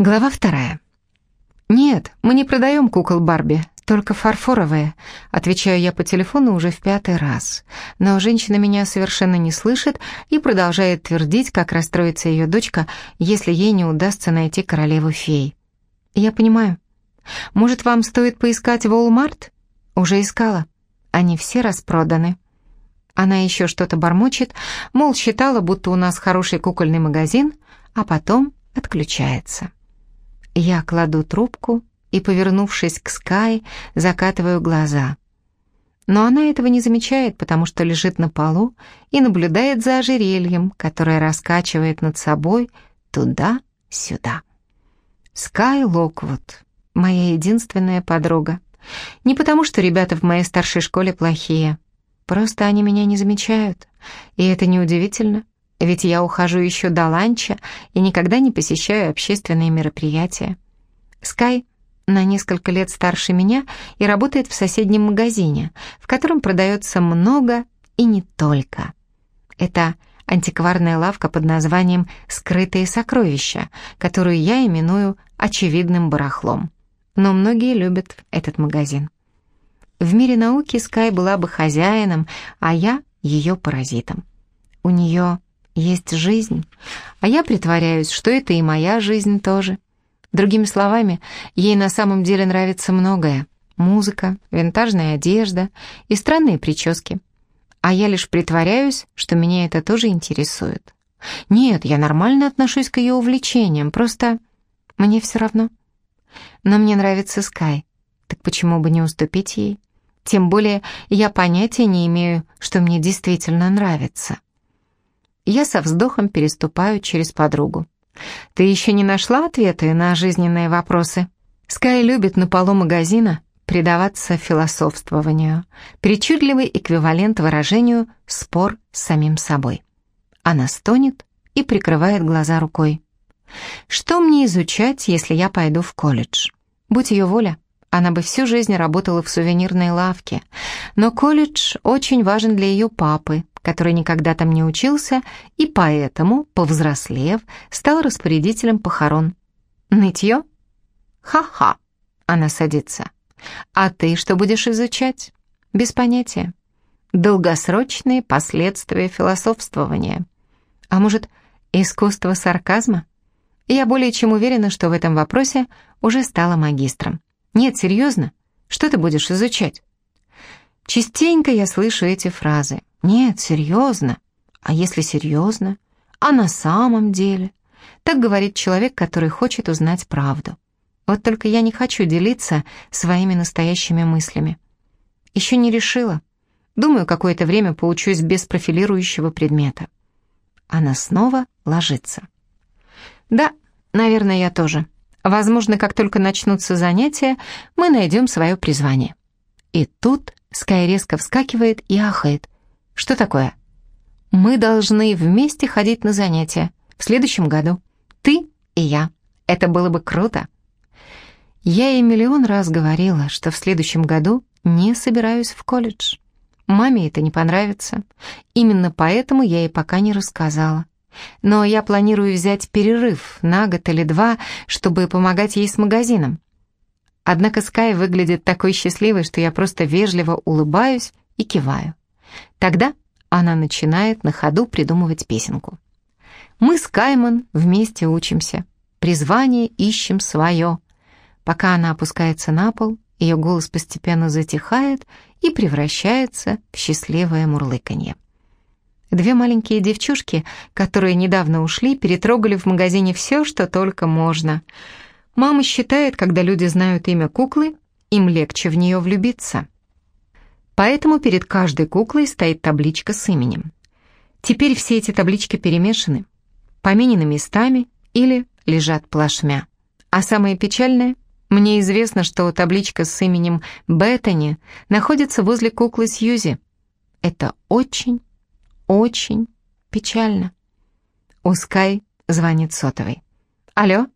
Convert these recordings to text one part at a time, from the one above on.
Глава вторая. «Нет, мы не продаем кукол Барби, только фарфоровые», отвечаю я по телефону уже в пятый раз. Но женщина меня совершенно не слышит и продолжает твердить, как расстроится ее дочка, если ей не удастся найти королеву фей. Я понимаю. Может, вам стоит поискать Walmart? Уже искала. Они все распроданы. Она еще что-то бормочет, мол, считала, будто у нас хороший кукольный магазин, а потом отключается. Я кладу трубку и, повернувшись к Скай, закатываю глаза. Но она этого не замечает, потому что лежит на полу и наблюдает за ожерельем, которое раскачивает над собой туда-сюда. Скай Локвуд, моя единственная подруга. Не потому, что ребята в моей старшей школе плохие. Просто они меня не замечают. И это неудивительно, ведь я ухожу еще до ланча и никогда не посещаю общественные мероприятия. Скай на несколько лет старше меня и работает в соседнем магазине, в котором продается много и не только. Это антикварная лавка под названием «Скрытые сокровища», которую я именую очевидным барахлом. Но многие любят этот магазин. В мире науки Скай была бы хозяином, а я ее паразитом. У нее есть жизнь, а я притворяюсь, что это и моя жизнь тоже. Другими словами, ей на самом деле нравится многое. Музыка, винтажная одежда и странные прически. А я лишь притворяюсь, что меня это тоже интересует. Нет, я нормально отношусь к ее увлечениям, просто мне все равно. Но мне нравится Скай, так почему бы не уступить ей? Тем более я понятия не имею, что мне действительно нравится. Я со вздохом переступаю через подругу. «Ты еще не нашла ответы на жизненные вопросы?» Скай любит на полу магазина предаваться философствованию, причудливый эквивалент выражению «спор с самим собой». Она стонет и прикрывает глаза рукой. «Что мне изучать, если я пойду в колледж? Будь ее воля, она бы всю жизнь работала в сувенирной лавке, но колледж очень важен для ее папы, который никогда там не учился и поэтому, повзрослев, стал распорядителем похорон. Нытье? Ха-ха, она садится. А ты что будешь изучать? Без понятия. Долгосрочные последствия философствования. А может, искусство сарказма? Я более чем уверена, что в этом вопросе уже стала магистром. Нет, серьезно, что ты будешь изучать? Частенько я слышу эти фразы. Нет, серьезно. А если серьезно? А на самом деле? Так говорит человек, который хочет узнать правду. Вот только я не хочу делиться своими настоящими мыслями. Еще не решила. Думаю, какое-то время поучусь без профилирующего предмета. Она снова ложится. Да, наверное, я тоже. Возможно, как только начнутся занятия, мы найдем свое призвание. И тут Скай резко вскакивает и ахает. Что такое? Мы должны вместе ходить на занятия. В следующем году. Ты и я. Это было бы круто. Я ей миллион раз говорила, что в следующем году не собираюсь в колледж. Маме это не понравится. Именно поэтому я ей пока не рассказала. Но я планирую взять перерыв на год или два, чтобы помогать ей с магазином. Однако Скай выглядит такой счастливой, что я просто вежливо улыбаюсь и киваю. Тогда она начинает на ходу придумывать песенку. Мы с Кайман вместе учимся. Призвание ищем свое. Пока она опускается на пол, ее голос постепенно затихает и превращается в счастливое мурлыканье. Две маленькие девчушки, которые недавно ушли, перетрогали в магазине все, что только можно. Мама считает, когда люди знают имя куклы, им легче в нее влюбиться. Поэтому перед каждой куклой стоит табличка с именем. Теперь все эти таблички перемешаны, поменены местами или лежат плашмя. А самое печальное, мне известно, что табличка с именем Беттани находится возле куклы Сьюзи. Это очень очень печально. У Скай звонит сотовый. «Алло?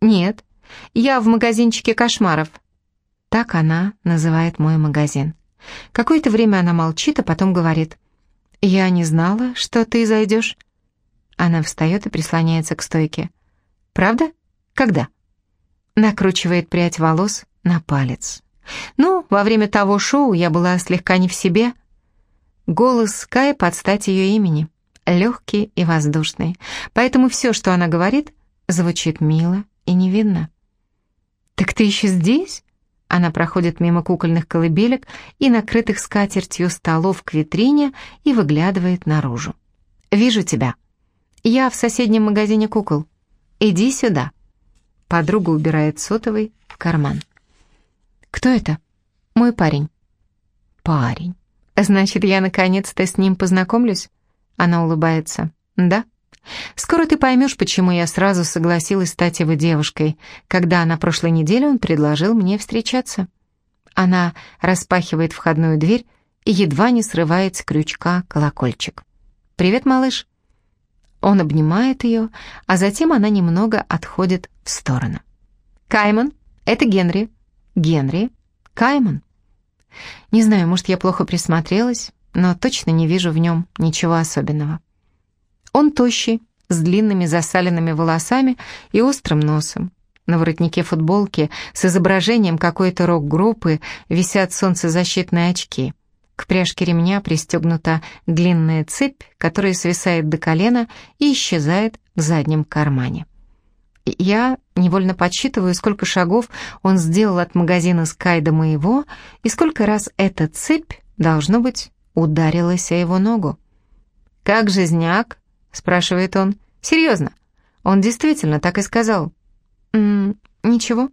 Нет, я в магазинчике кошмаров». Так она называет мой магазин. Какое-то время она молчит, а потом говорит. «Я не знала, что ты зайдешь». Она встает и прислоняется к стойке. «Правда? Когда?» накручивает прядь волос на палец. Ну, во время того шоу я была слегка не в себе. Голос Скай под стать ее имени, легкий и воздушный, поэтому все, что она говорит, звучит мило и невинно. «Так ты еще здесь?» Она проходит мимо кукольных колыбелек и накрытых скатертью столов к витрине и выглядывает наружу. «Вижу тебя. Я в соседнем магазине кукол. Иди сюда». Подруга убирает сотовый в карман. «Кто это?» «Мой парень». «Парень. Значит, я наконец-то с ним познакомлюсь?» Она улыбается. «Да?» «Скоро ты поймешь, почему я сразу согласилась стать его девушкой, когда на прошлой неделе он предложил мне встречаться». Она распахивает входную дверь и едва не срывает с крючка колокольчик. «Привет, малыш». Он обнимает ее, а затем она немного отходит в сторону. «Кайман, это Генри». «Генри? Кайман?» Не знаю, может, я плохо присмотрелась, но точно не вижу в нем ничего особенного. Он тощий, с длинными засаленными волосами и острым носом. На воротнике футболки с изображением какой-то рок-группы висят солнцезащитные очки. К пряжке ремня пристегнута длинная цепь, которая свисает до колена и исчезает в заднем кармане. Я невольно подсчитываю, сколько шагов он сделал от магазина Скай до моего, и сколько раз эта цепь, должно быть, ударилась о его ногу. «Как жизняк?» Спрашивает он. «Серьезно?» Он действительно так и сказал. «М -м, «Ничего».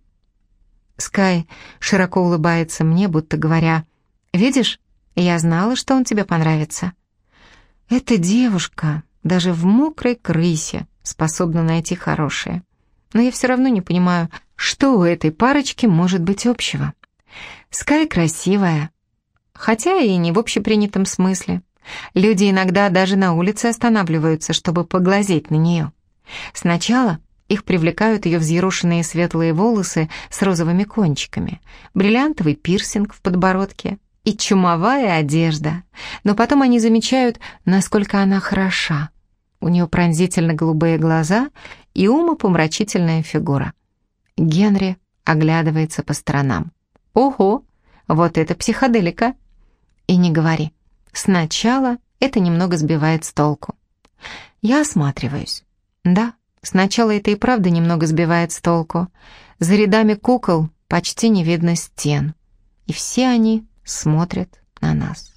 Скай широко улыбается мне, будто говоря, «Видишь, я знала, что он тебе понравится». Эта девушка даже в мокрой крысе способна найти хорошее. Но я все равно не понимаю, что у этой парочки может быть общего. Скай красивая, хотя и не в общепринятом смысле. Люди иногда даже на улице останавливаются, чтобы поглазеть на нее. Сначала их привлекают ее взъерошенные светлые волосы с розовыми кончиками, бриллиантовый пирсинг в подбородке и чумовая одежда. Но потом они замечают, насколько она хороша. У нее пронзительно голубые глаза и умопомрачительная фигура. Генри оглядывается по сторонам. «Ого, вот это психоделика!» «И не говори». Сначала это немного сбивает с толку. Я осматриваюсь. Да, сначала это и правда немного сбивает с толку. За рядами кукол почти не видно стен. И все они смотрят на нас.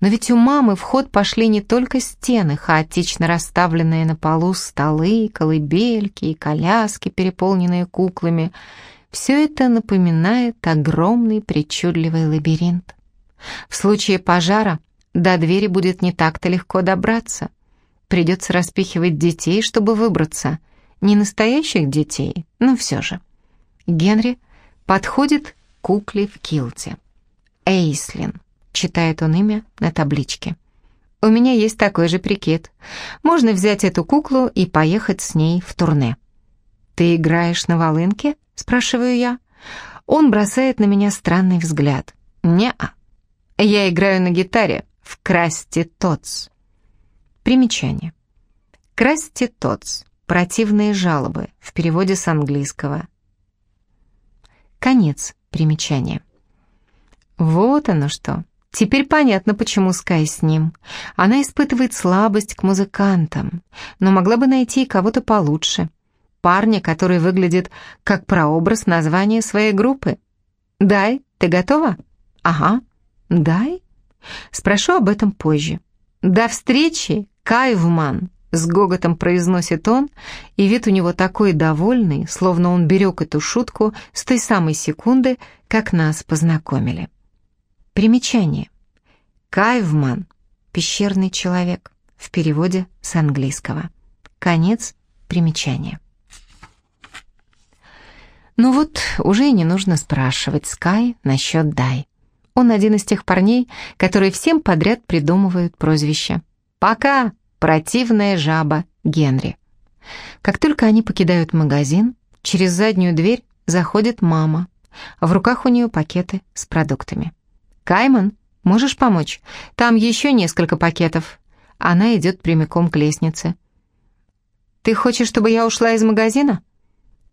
Но ведь у мамы в ход пошли не только стены, хаотично расставленные на полу столы, колыбельки и коляски, переполненные куклами. Все это напоминает огромный причудливый лабиринт. В случае пожара до двери будет не так-то легко добраться. Придется распихивать детей, чтобы выбраться. Не настоящих детей, но все же. Генри подходит к кукле в килте. Эйслин, читает он имя на табличке. У меня есть такой же прикид. Можно взять эту куклу и поехать с ней в турне. «Ты играешь на волынке?» — спрашиваю я. Он бросает на меня странный взгляд. «Не-а. Я играю на гитаре, в Красти Тотс. Примечание. Красти Тотс. Противные жалобы. В переводе с английского. Конец примечания. Вот оно что. Теперь понятно, почему Скай с ним. Она испытывает слабость к музыкантам, но могла бы найти кого-то получше. Парня, который выглядит как прообраз названия своей группы. «Дай, ты готова?» «Ага, дай». Спрошу об этом позже. До встречи, Кайвман, с гоготом произносит он, и вид у него такой довольный, словно он берег эту шутку с той самой секунды, как нас познакомили. Примечание. Кайвман – пещерный человек, в переводе с английского. Конец примечания. Ну вот, уже и не нужно спрашивать Скай насчет Дай. Он один из тех парней, которые всем подряд придумывают прозвище. «Пока, противная жаба Генри». Как только они покидают магазин, через заднюю дверь заходит мама. В руках у нее пакеты с продуктами. «Кайман, можешь помочь? Там еще несколько пакетов». Она идет прямиком к лестнице. «Ты хочешь, чтобы я ушла из магазина?»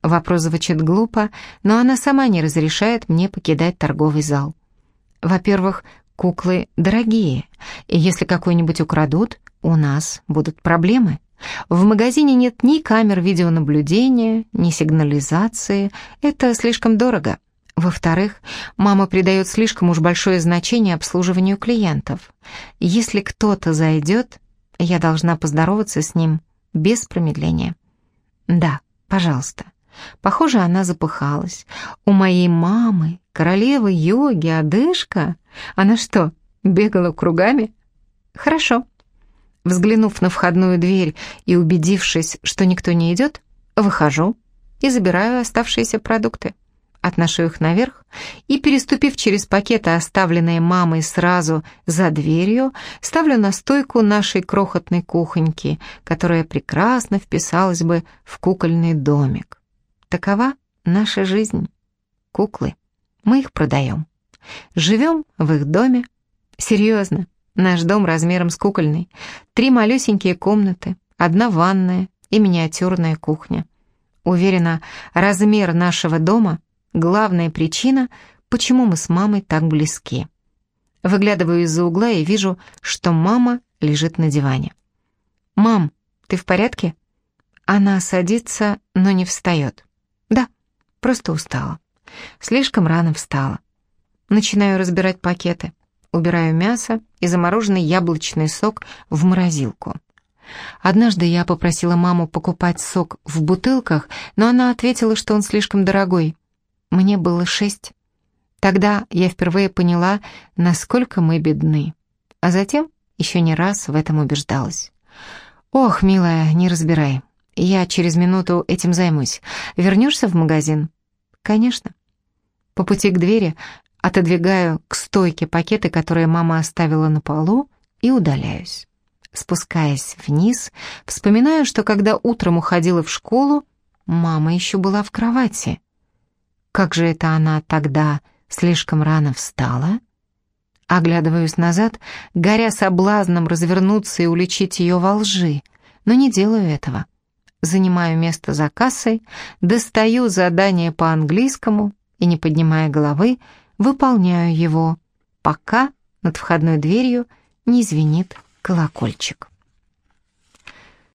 Вопрос звучит глупо, но она сама не разрешает мне покидать торговый зал. Во-первых, куклы дорогие, и если какой-нибудь украдут, у нас будут проблемы. В магазине нет ни камер видеонаблюдения, ни сигнализации, это слишком дорого. Во-вторых, мама придает слишком уж большое значение обслуживанию клиентов. Если кто-то зайдет, я должна поздороваться с ним без промедления. Да, пожалуйста. Похоже, она запыхалась. У моей мамы, королевы йоги, одышка. Она что, бегала кругами? Хорошо. Взглянув на входную дверь и убедившись, что никто не идет, выхожу и забираю оставшиеся продукты. Отношу их наверх и, переступив через пакеты, оставленные мамой сразу за дверью, ставлю на стойку нашей крохотной кухоньки, которая прекрасно вписалась бы в кукольный домик. Такова наша жизнь. Куклы. Мы их продаем. Живем в их доме. Серьезно, наш дом размером с кукольный. Три малюсенькие комнаты, одна ванная и миниатюрная кухня. Уверена, размер нашего дома — главная причина, почему мы с мамой так близки. Выглядываю из-за угла и вижу, что мама лежит на диване. «Мам, ты в порядке?» Она садится, но не встает. Да, просто устала. Слишком рано встала. Начинаю разбирать пакеты. Убираю мясо и замороженный яблочный сок в морозилку. Однажды я попросила маму покупать сок в бутылках, но она ответила, что он слишком дорогой. Мне было шесть. Тогда я впервые поняла, насколько мы бедны. А затем еще не раз в этом убеждалась. «Ох, милая, не разбирай. Я через минуту этим займусь. Вернешься в магазин? Конечно. По пути к двери отодвигаю к стойке пакеты, которые мама оставила на полу, и удаляюсь. Спускаясь вниз, вспоминаю, что когда утром уходила в школу, мама еще была в кровати. Как же это она тогда слишком рано встала? Оглядываюсь назад, горя соблазном развернуться и уличить ее во лжи, но не делаю этого занимаю место за кассой, достаю задание по английскому и, не поднимая головы, выполняю его, пока над входной дверью не звенит колокольчик.